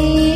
see